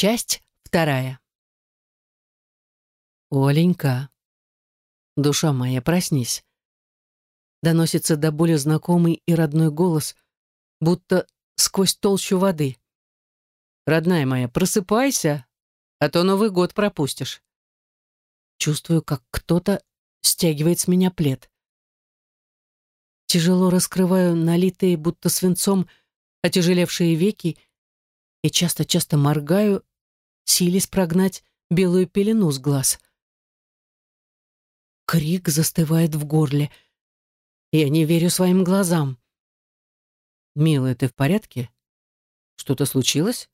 Часть вторая. «Оленька, душа моя, проснись!» Доносится до боли знакомый и родной голос, будто сквозь толщу воды. «Родная моя, просыпайся, а то Новый год пропустишь». Чувствую, как кто-то стягивает с меня плед. Тяжело раскрываю налитые, будто свинцом, отяжелевшие веки и часто-часто моргаю, силясь прогнать белую пелену с глаз. Крик застывает в горле. Я не верю своим глазам. «Милая, ты в порядке? Что-то случилось?»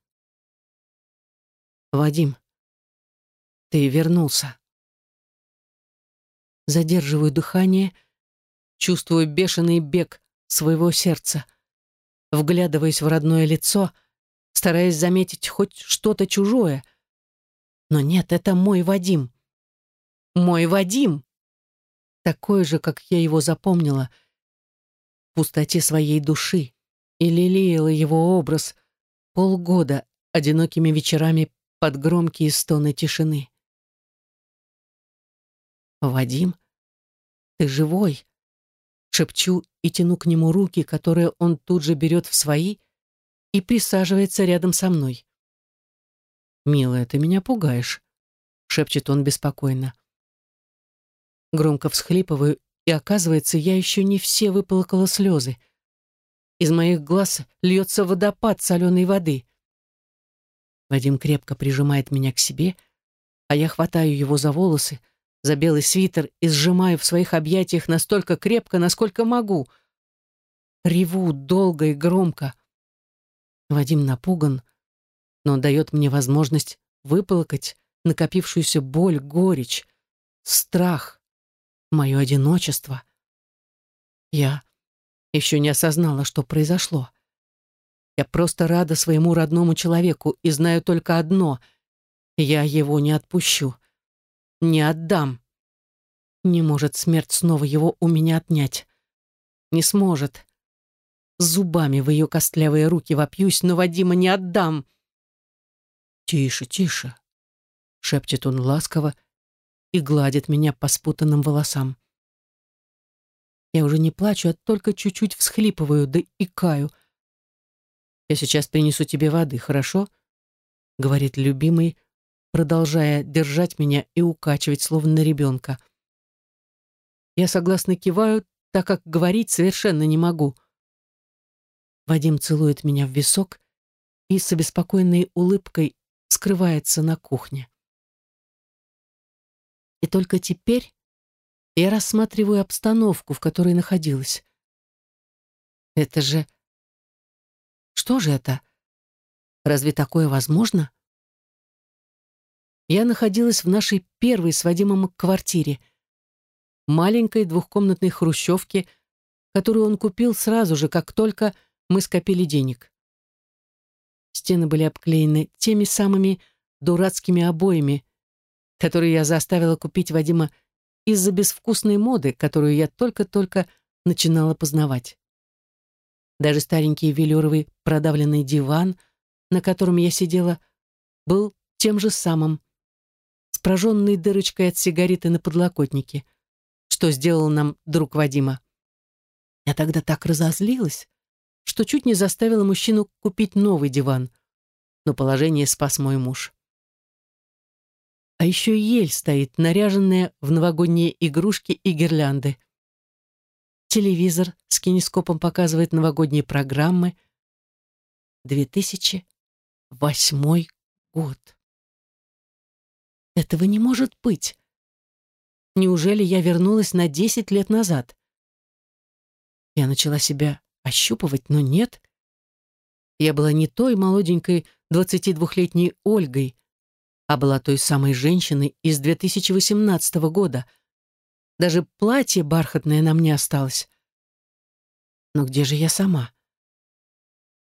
«Вадим, ты вернулся». Задерживаю дыхание, чувствую бешеный бег своего сердца. Вглядываясь в родное лицо — стараясь заметить хоть что-то чужое. Но нет, это мой Вадим. Мой Вадим! Такой же, как я его запомнила, в пустоте своей души, и лелеяла его образ полгода одинокими вечерами под громкие стоны тишины. «Вадим, ты живой?» Шепчу и тяну к нему руки, которые он тут же берет в свои и присаживается рядом со мной. «Милая, ты меня пугаешь», — шепчет он беспокойно. Громко всхлипываю, и оказывается, я еще не все выплакала слезы. Из моих глаз льется водопад соленой воды. Вадим крепко прижимает меня к себе, а я хватаю его за волосы, за белый свитер и сжимаю в своих объятиях настолько крепко, насколько могу. Реву долго и громко — Вадим напуган, но дает мне возможность выплакать накопившуюся боль, горечь, страх, мое одиночество. Я еще не осознала, что произошло. Я просто рада своему родному человеку и знаю только одно — я его не отпущу, не отдам. Не может смерть снова его у меня отнять. Не сможет зубами в ее костлявые руки вопьюсь, но Вадима не отдам. «Тише, тише», — шепчет он ласково и гладит меня по спутанным волосам. Я уже не плачу, а только чуть-чуть всхлипываю, да и каю. «Я сейчас принесу тебе воды, хорошо?» — говорит любимый, продолжая держать меня и укачивать, словно ребенка. Я согласно киваю, так как говорить совершенно не могу. Вадим целует меня в висок и с обеспокоенной улыбкой скрывается на кухне. И только теперь я рассматриваю обстановку, в которой находилась. Это же... Что же это? Разве такое возможно? Я находилась в нашей первой с Вадимом квартире, маленькой двухкомнатной хрущевке, которую он купил сразу же, как только мы скопили денег. Стены были обклеены теми самыми дурацкими обоями, которые я заставила купить Вадима из-за безвкусной моды, которую я только-только начинала познавать. Даже старенький велюровый продавленный диван, на котором я сидела, был тем же самым, с прожженной дырочкой от сигареты на подлокотнике, что сделал нам друг Вадима. Я тогда так разозлилась, что чуть не заставило мужчину купить новый диван. Но положение спас мой муж. А еще ель стоит, наряженная в новогодние игрушки и гирлянды. Телевизор с кинескопом показывает новогодние программы. 2008 год. Этого не может быть. Неужели я вернулась на 10 лет назад? Я начала себя ощупывать, но нет. Я была не той молоденькой 22-летней Ольгой, а была той самой женщиной из 2018 года. Даже платье бархатное на мне осталось. Но где же я сама?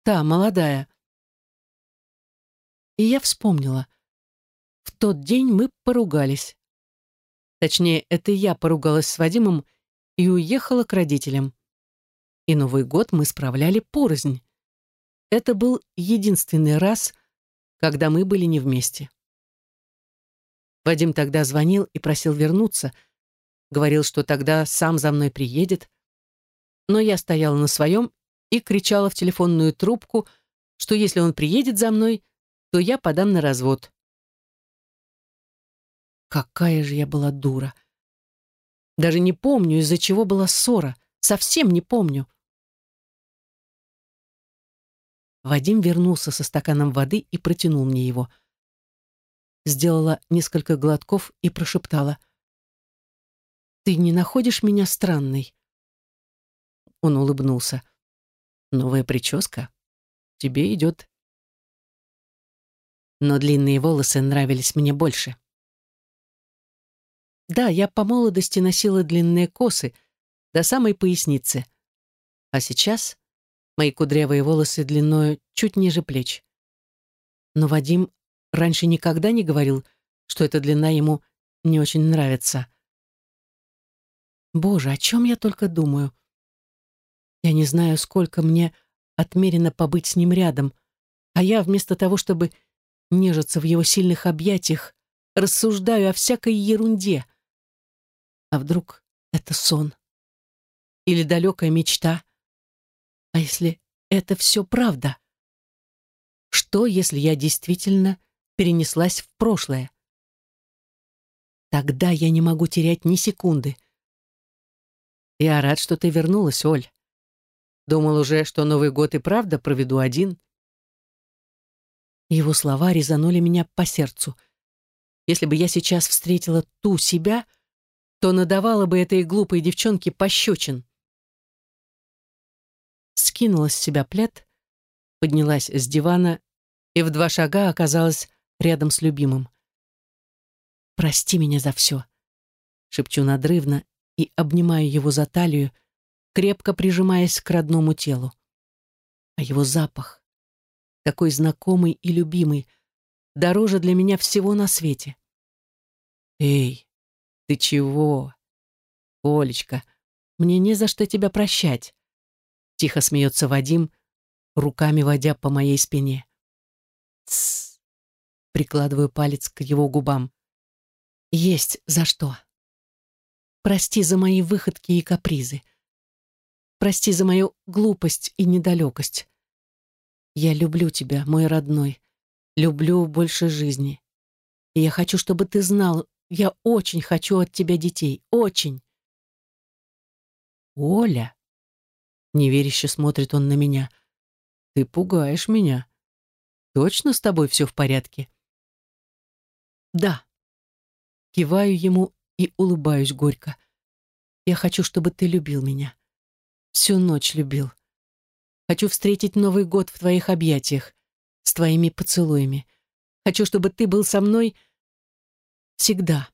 Та, молодая. И я вспомнила. В тот день мы поругались. Точнее, это я поругалась с Вадимом и уехала к родителям и Новый год мы справляли порознь. Это был единственный раз, когда мы были не вместе. Вадим тогда звонил и просил вернуться, говорил, что тогда сам за мной приедет, но я стояла на своем и кричала в телефонную трубку, что если он приедет за мной, то я подам на развод. Какая же я была дура! Даже не помню, из-за чего была ссора. Совсем не помню. Вадим вернулся со стаканом воды и протянул мне его. Сделала несколько глотков и прошептала. «Ты не находишь меня странной?» Он улыбнулся. «Новая прическа? Тебе идет». Но длинные волосы нравились мне больше. Да, я по молодости носила длинные косы до самой поясницы. А сейчас мои кудрявые волосы длиною чуть ниже плеч. Но Вадим раньше никогда не говорил, что эта длина ему не очень нравится. Боже, о чем я только думаю. Я не знаю, сколько мне отмерено побыть с ним рядом, а я вместо того, чтобы нежиться в его сильных объятиях, рассуждаю о всякой ерунде — а вдруг это сон? Или далекая мечта? А если это все правда? Что, если я действительно перенеслась в прошлое? Тогда я не могу терять ни секунды. Я рад, что ты вернулась, Оль. Думал уже, что Новый год и правда проведу один. Его слова резанули меня по сердцу. Если бы я сейчас встретила ту себя — то надавала бы этой глупой девчонке пощечин. Скинула с себя плед, поднялась с дивана и в два шага оказалась рядом с любимым. «Прости меня за все», — шепчу надрывно и обнимаю его за талию, крепко прижимаясь к родному телу. А его запах, такой знакомый и любимый, дороже для меня всего на свете. «Эй, «Ты чего?» «Олечка, мне не за что тебя прощать», — тихо смеется Вадим, руками водя по моей спине. «Тссс», — прикладываю палец к его губам. «Есть за что. Прости за мои выходки и капризы. Прости за мою глупость и недалекость. Я люблю тебя, мой родной, люблю больше жизни. И я хочу, чтобы ты знал, я очень хочу от тебя детей. Очень. Оля. Неверяще смотрит он на меня. Ты пугаешь меня. Точно с тобой все в порядке? Да. Киваю ему и улыбаюсь горько. Я хочу, чтобы ты любил меня. Всю ночь любил. Хочу встретить Новый год в твоих объятиях, с твоими поцелуями. Хочу, чтобы ты был со мной Всегда.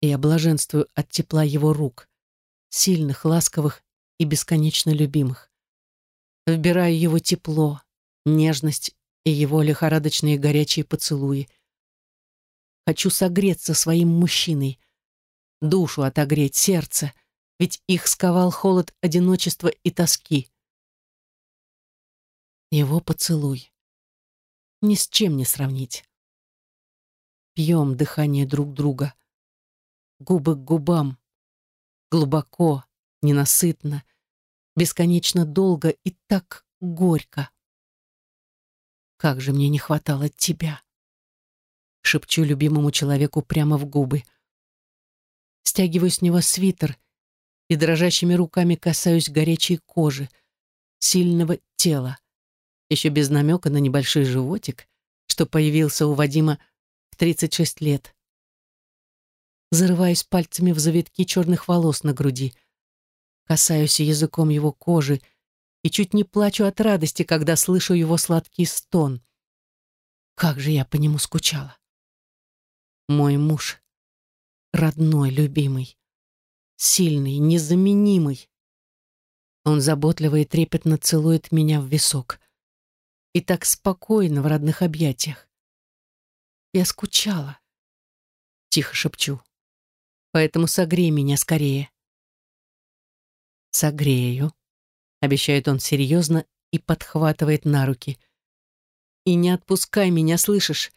Я блаженствую от тепла его рук, сильных, ласковых и бесконечно любимых. Вбираю его тепло, нежность и его лихорадочные горячие поцелуи. Хочу согреться своим мужчиной, душу отогреть, сердце, ведь их сковал холод одиночества и тоски. Его поцелуй. Ни с чем не сравнить пьем дыхание друг друга. Губы к губам. Глубоко, ненасытно, бесконечно долго и так горько. Как же мне не хватало тебя. Шепчу любимому человеку прямо в губы. Стягиваю с него свитер и дрожащими руками касаюсь горячей кожи, сильного тела, еще без намека на небольшой животик, что появился у Вадима 36 лет. Зарываюсь пальцами в завитки черных волос на груди, касаюсь языком его кожи и чуть не плачу от радости, когда слышу его сладкий стон. Как же я по нему скучала. Мой муж, родной, любимый, сильный, незаменимый. Он заботливо и трепетно целует меня в висок. И так спокойно в родных объятиях. Я скучала. Тихо шепчу. Поэтому согрей меня скорее. Согрею, обещает он серьезно и подхватывает на руки. И не отпускай меня, слышишь?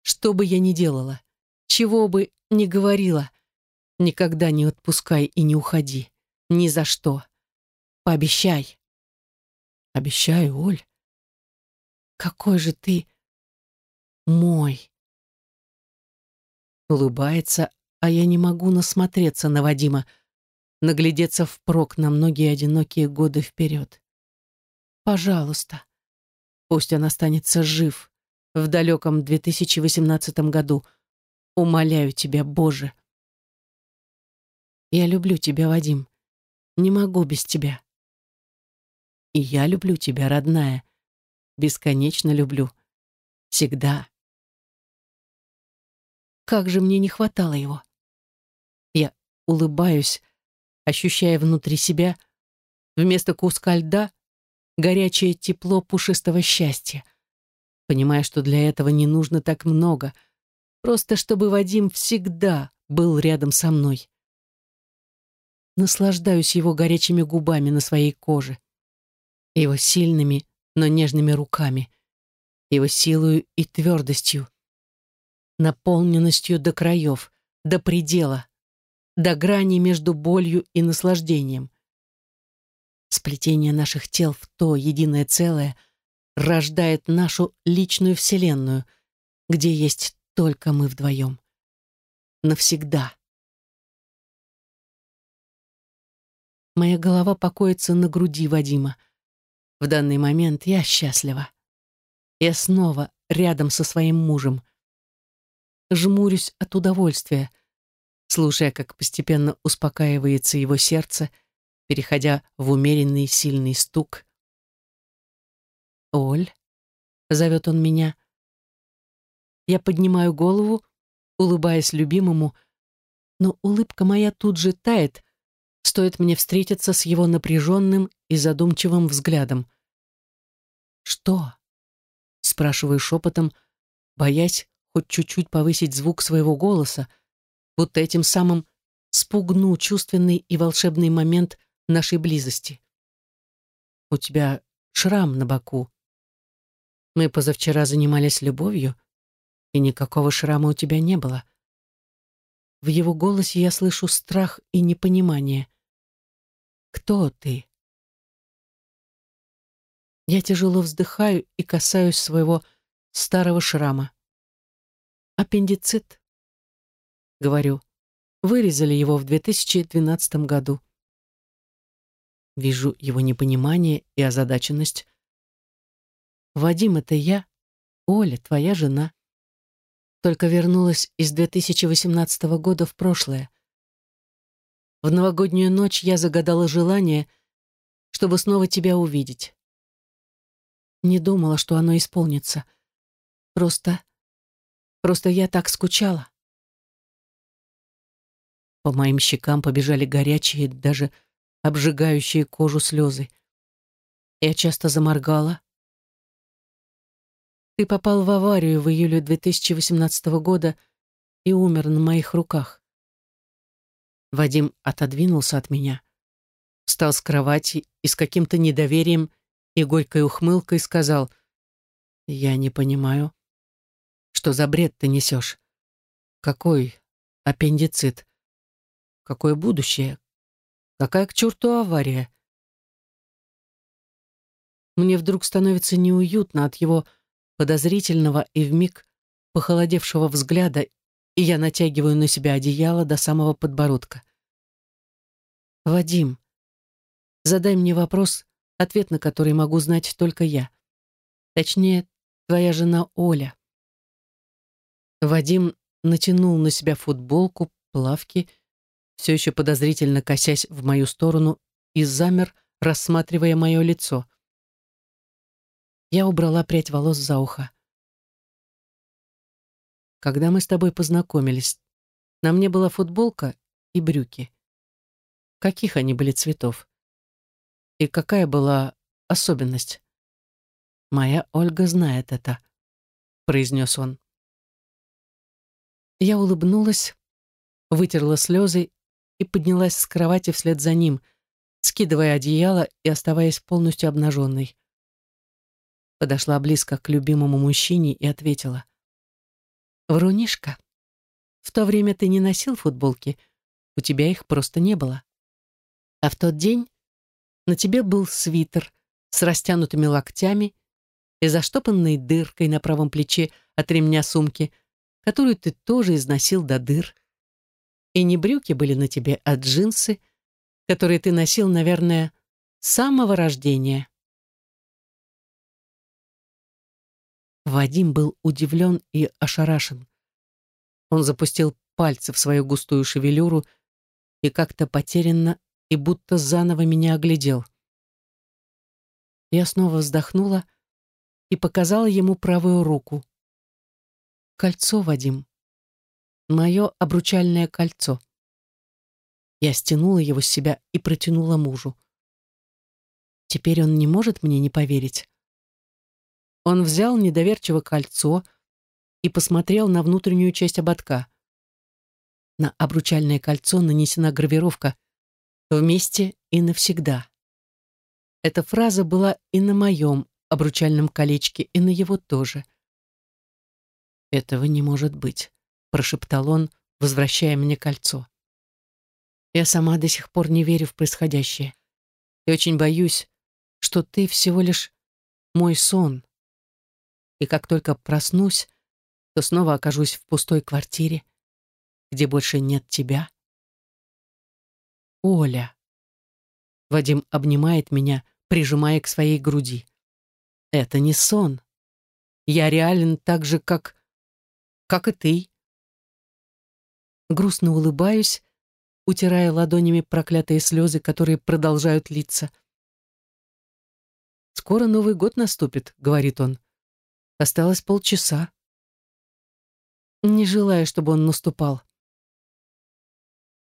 Что бы я ни делала, чего бы ни говорила, никогда не отпускай и не уходи. Ни за что. Пообещай. Обещаю, Оль. Какой же ты мой. Улыбается, а я не могу насмотреться на Вадима, наглядеться впрок на многие одинокие годы вперед. Пожалуйста, пусть он останется жив в далеком 2018 году. Умоляю тебя, Боже. Я люблю тебя, Вадим. Не могу без тебя. И я люблю тебя, родная. Бесконечно люблю. Всегда. Как же мне не хватало его. Я улыбаюсь, ощущая внутри себя вместо куска льда горячее тепло пушистого счастья, понимая, что для этого не нужно так много, просто чтобы Вадим всегда был рядом со мной. Наслаждаюсь его горячими губами на своей коже, его сильными, но нежными руками, его силою и твердостью, наполненностью до краев, до предела, до грани между болью и наслаждением. Сплетение наших тел в то единое целое рождает нашу личную вселенную, где есть только мы вдвоем. Навсегда. Моя голова покоится на груди Вадима. В данный момент я счастлива. Я снова рядом со своим мужем. Жмурюсь от удовольствия, слушая, как постепенно успокаивается его сердце, переходя в умеренный сильный стук. «Оль», — зовет он меня. Я поднимаю голову, улыбаясь любимому, но улыбка моя тут же тает, стоит мне встретиться с его напряженным и задумчивым взглядом. «Что?» — спрашиваю шепотом, боясь хоть чуть-чуть повысить звук своего голоса, будто этим самым спугну чувственный и волшебный момент нашей близости. «У тебя шрам на боку. Мы позавчера занимались любовью, и никакого шрама у тебя не было». В его голосе я слышу страх и непонимание. Кто ты? Я тяжело вздыхаю и касаюсь своего старого шрама. Аппендицит. Говорю. Вырезали его в 2012 году. Вижу его непонимание и озадаченность. «Вадим, это я, Оля, твоя жена. Только вернулась из 2018 года в прошлое. В новогоднюю ночь я загадала желание, чтобы снова тебя увидеть. Не думала, что оно исполнится. Просто... Просто я так скучала. По моим щекам побежали горячие, даже обжигающие кожу слезы. Я часто заморгала. Ты попал в аварию в июле 2018 года и умер на моих руках. Вадим отодвинулся от меня, встал с кровати и с каким-то недоверием и горькой ухмылкой сказал, «Я не понимаю, что за бред ты несешь? Какой аппендицит? Какое будущее? Какая к черту авария?» Мне вдруг становится неуютно от его подозрительного и вмиг похолодевшего взгляда и я натягиваю на себя одеяло до самого подбородка. «Вадим, задай мне вопрос, ответ на который могу знать только я. Точнее, твоя жена Оля». Вадим натянул на себя футболку, плавки, все еще подозрительно косясь в мою сторону, и замер, рассматривая мое лицо. Я убрала прядь волос за ухо когда мы с тобой познакомились. На мне была футболка и брюки. Каких они были цветов? И какая была особенность? Моя Ольга знает это, произнес он. Я улыбнулась, вытерла слезы и поднялась с кровати вслед за ним, скидывая одеяло и оставаясь полностью обнаженной. Подошла близко к любимому мужчине и ответила. «Врунишка, в то время ты не носил футболки, у тебя их просто не было. А в тот день на тебе был свитер с растянутыми локтями и заштопанной дыркой на правом плече от ремня сумки, которую ты тоже износил до дыр. И не брюки были на тебе, а джинсы, которые ты носил, наверное, с самого рождения. Вадим был удивлен и ошарашен. Он запустил пальцы в свою густую шевелюру и как-то потерянно и будто заново меня оглядел. Я снова вздохнула и показала ему правую руку. Кольцо, Вадим. Мое обручальное кольцо. Я стянула его с себя и протянула мужу. Теперь он не может мне не поверить. Он взял недоверчиво кольцо и посмотрел на внутреннюю часть ободка. На обручальное кольцо нанесена гравировка «Вместе и навсегда». Эта фраза была и на моем обручальном колечке, и на его тоже. «Этого не может быть», — прошептал он, возвращая мне кольцо. Я сама до сих пор не верю в происходящее. И очень боюсь, что ты всего лишь мой сон. И как только проснусь, то снова окажусь в пустой квартире, где больше нет тебя. Оля. Вадим обнимает меня, прижимая к своей груди. Это не сон. Я реален так же, как... как и ты. Грустно улыбаюсь, утирая ладонями проклятые слезы, которые продолжают литься. «Скоро Новый год наступит», — говорит он. «Осталось полчаса». Не желаю, чтобы он наступал.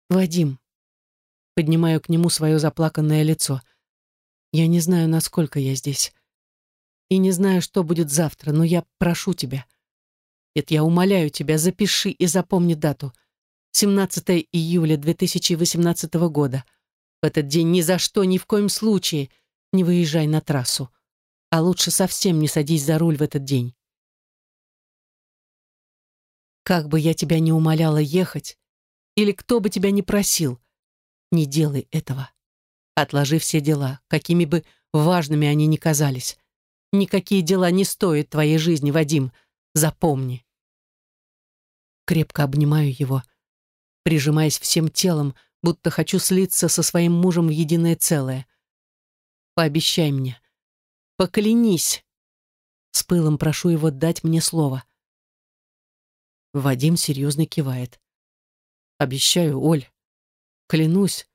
«Вадим», — поднимаю к нему свое заплаканное лицо, «я не знаю, насколько я здесь. И не знаю, что будет завтра, но я прошу тебя. Нет, я умоляю тебя, запиши и запомни дату. 17 июля 2018 года. В этот день ни за что, ни в коем случае не выезжай на трассу. А лучше совсем не садись за руль в этот день. Как бы я тебя не умоляла ехать, или кто бы тебя ни просил, не делай этого. Отложи все дела, какими бы важными они ни казались. Никакие дела не стоят твоей жизни, Вадим. Запомни. Крепко обнимаю его, прижимаясь всем телом, будто хочу слиться со своим мужем в единое целое. Пообещай мне. Поклянись. С пылом прошу его дать мне слово. Вадим серьезно кивает. Обещаю, Оль, клянусь,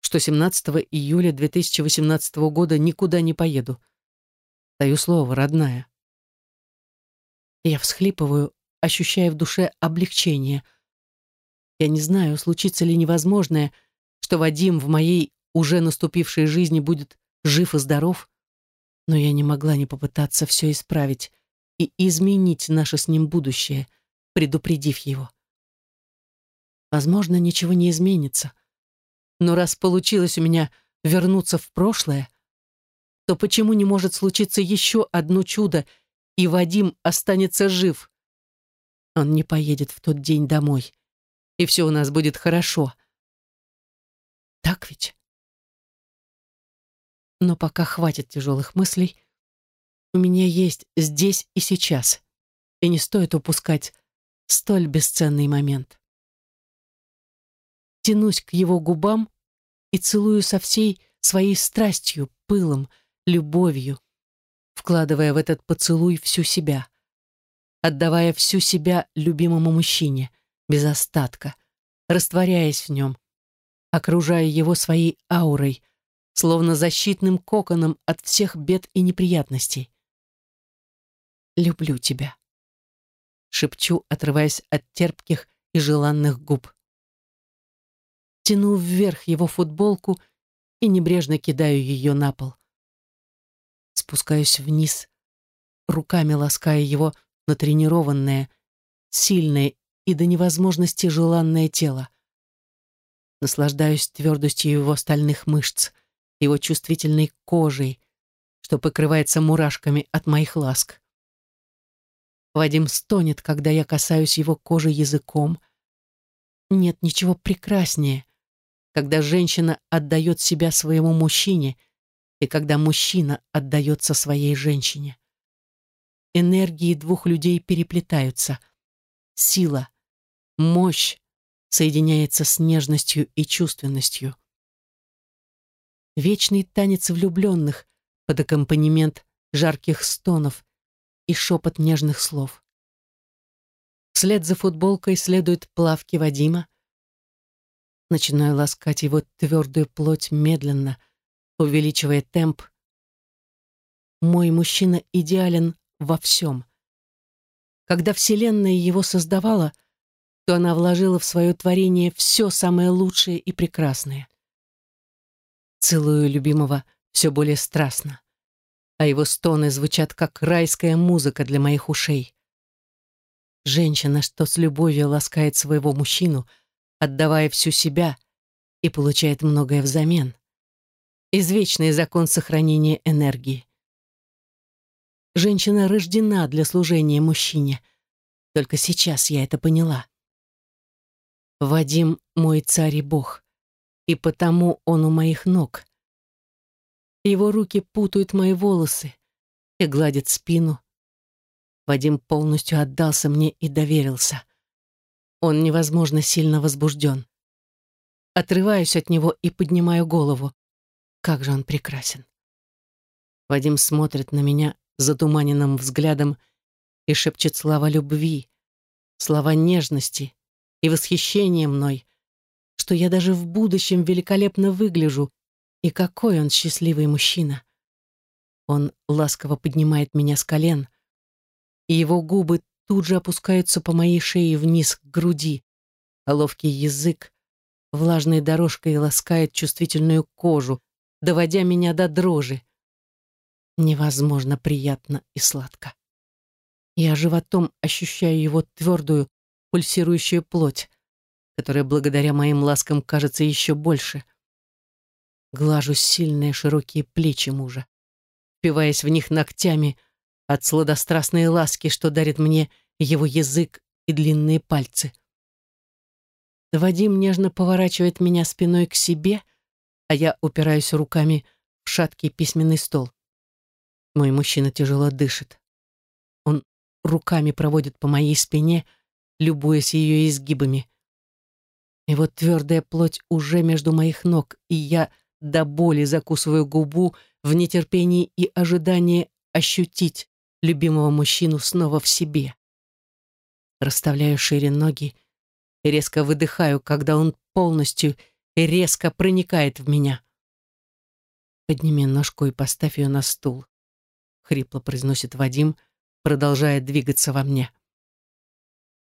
что 17 июля 2018 года никуда не поеду. Даю слово, родная. Я всхлипываю, ощущая в душе облегчение. Я не знаю, случится ли невозможное, что Вадим в моей уже наступившей жизни будет жив и здоров, но я не могла не попытаться все исправить и изменить наше с ним будущее, предупредив его. Возможно, ничего не изменится. Но раз получилось у меня вернуться в прошлое, то почему не может случиться еще одно чудо, и Вадим останется жив? Он не поедет в тот день домой, и все у нас будет хорошо. Так ведь? Но пока хватит тяжелых мыслей. У меня есть здесь и сейчас, и не стоит упускать столь бесценный момент тянусь к его губам и целую со всей своей страстью, пылом, любовью, вкладывая в этот поцелуй всю себя, отдавая всю себя любимому мужчине, без остатка, растворяясь в нем, окружая его своей аурой, словно защитным коконом от всех бед и неприятностей. «Люблю тебя», — шепчу, отрываясь от терпких и желанных губ тяну вверх его футболку и небрежно кидаю ее на пол. Спускаюсь вниз, руками лаская его натренированное, сильное и до невозможности желанное тело. Наслаждаюсь твердостью его стальных мышц, его чувствительной кожей, что покрывается мурашками от моих ласк. Вадим стонет, когда я касаюсь его кожи языком. Нет ничего прекраснее, когда женщина отдает себя своему мужчине и когда мужчина отдается своей женщине. Энергии двух людей переплетаются. Сила, мощь соединяется с нежностью и чувственностью. Вечный танец влюбленных под аккомпанемент жарких стонов и шепот нежных слов. Вслед за футболкой следуют плавки Вадима. Начинаю ласкать его твердую плоть медленно, увеличивая темп. Мой мужчина идеален во всем. Когда Вселенная его создавала, то она вложила в свое творение все самое лучшее и прекрасное. Целую любимого все более страстно, а его стоны звучат как райская музыка для моих ушей. Женщина, что с любовью ласкает своего мужчину, отдавая всю себя и получает многое взамен. Извечный закон сохранения энергии. Женщина рождена для служения мужчине. Только сейчас я это поняла. Вадим мой царь и бог, и потому он у моих ног. Его руки путают мои волосы и гладят спину. Вадим полностью отдался мне и доверился. Он невозможно сильно возбужден. Отрываюсь от него и поднимаю голову. Как же он прекрасен. Вадим смотрит на меня затуманенным взглядом и шепчет слова любви, слова нежности и восхищения мной, что я даже в будущем великолепно выгляжу, и какой он счастливый мужчина. Он ласково поднимает меня с колен, и его губы тут же опускаются по моей шее вниз к груди, а ловкий язык влажной дорожкой ласкает чувствительную кожу, доводя меня до дрожи невозможно приятно и сладко. Я животом ощущаю его твердую, пульсирующую плоть, которая благодаря моим ласкам кажется еще больше. Глажу сильные широкие плечи мужа, впиваясь в них ногтями от сладострастной ласки, что дарит мне его язык и длинные пальцы. Вадим нежно поворачивает меня спиной к себе, а я упираюсь руками в шаткий письменный стол. Мой мужчина тяжело дышит. Он руками проводит по моей спине, любуясь ее изгибами. И вот твердая плоть уже между моих ног, и я до боли закусываю губу в нетерпении и ожидании ощутить любимого мужчину снова в себе. Расставляю шире ноги и резко выдыхаю, когда он полностью и резко проникает в меня. Подними ножку и поставь ее на стул хрипло произносит Вадим, продолжая двигаться во мне.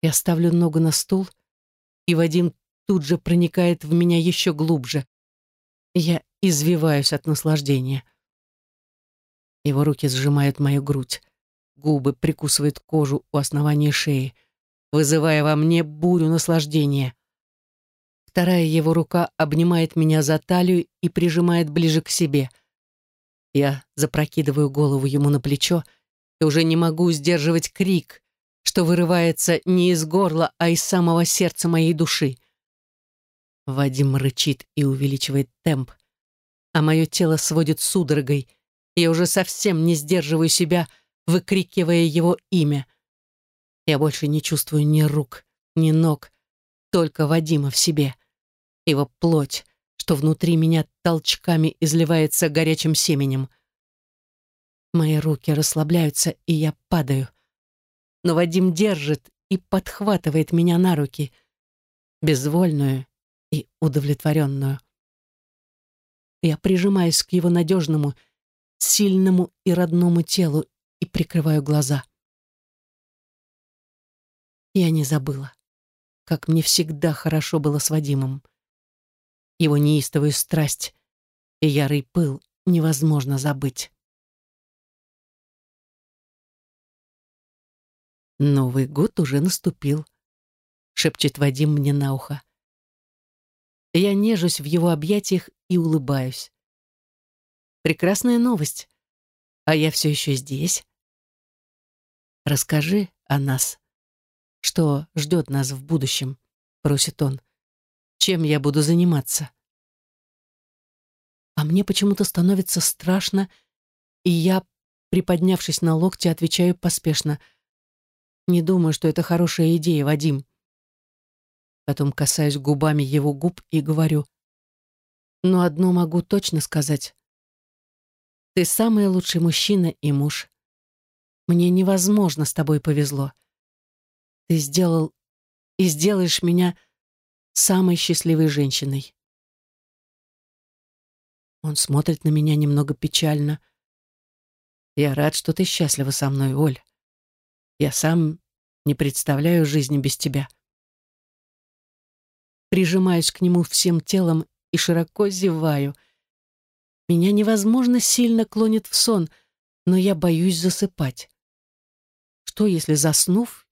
Я ставлю ногу на стул, и Вадим тут же проникает в меня еще глубже. Я извиваюсь от наслаждения. Его руки сжимают мою грудь, губы прикусывают кожу у основания шеи, вызывая во мне бурю наслаждения. Вторая его рука обнимает меня за талию и прижимает ближе к себе — я запрокидываю голову ему на плечо и уже не могу сдерживать крик, что вырывается не из горла, а из самого сердца моей души. Вадим рычит и увеличивает темп, а мое тело сводит судорогой. Я уже совсем не сдерживаю себя, выкрикивая его имя. Я больше не чувствую ни рук, ни ног, только Вадима в себе. Его плоть, что внутри меня толчками изливается горячим семенем. Мои руки расслабляются, и я падаю. Но Вадим держит и подхватывает меня на руки, безвольную и удовлетворенную. Я прижимаюсь к его надежному, сильному и родному телу и прикрываю глаза. Я не забыла, как мне всегда хорошо было с Вадимом его неистовую страсть и ярый пыл невозможно забыть. Новый год уже наступил, шепчет Вадим мне на ухо. Я нежусь в его объятиях и улыбаюсь. Прекрасная новость. а я все еще здесь. Расскажи о нас. Что ждет нас в будущем, просит он. Чем я буду заниматься? А мне почему-то становится страшно, и я, приподнявшись на локте, отвечаю поспешно. Не думаю, что это хорошая идея, Вадим. Потом касаюсь губами его губ и говорю. Но одно могу точно сказать. Ты самый лучший мужчина и муж. Мне невозможно с тобой повезло. Ты сделал и сделаешь меня самой счастливой женщиной. Он смотрит на меня немного печально. Я рад, что ты счастлива со мной, Оль. Я сам не представляю жизни без тебя прижимаюсь к нему всем телом и широко зеваю. Меня невозможно сильно клонит в сон, но я боюсь засыпать. Что, если, заснув,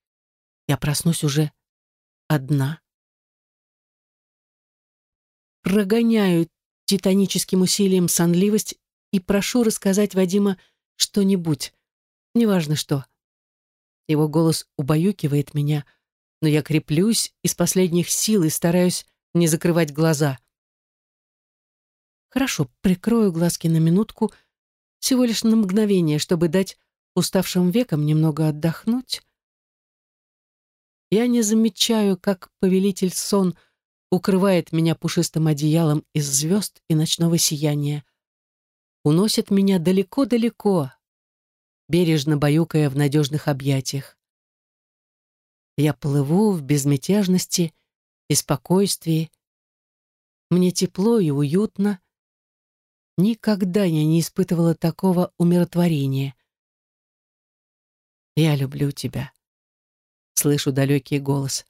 я проснусь уже одна? Прогоняю титаническим усилием сонливость и прошу рассказать Вадима что-нибудь, неважно что. Его голос убаюкивает меня, но я креплюсь из последних сил и стараюсь не закрывать глаза. Хорошо, прикрою глазки на минутку, всего лишь на мгновение, чтобы дать уставшим векам немного отдохнуть. Я не замечаю, как повелитель сон укрывает меня пушистым одеялом из звезд и ночного сияния. Уносит меня далеко-далеко, бережно баюкая в надежных объятиях. Я плыву в безмятежности и спокойствии. Мне тепло и уютно. Никогда я не испытывала такого умиротворения. «Я люблю тебя», — слышу далекий голос.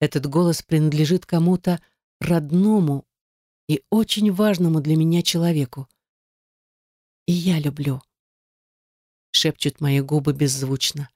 Этот голос принадлежит кому-то родному и очень важному для меня человеку. И я люблю. Шепчут мои губы беззвучно.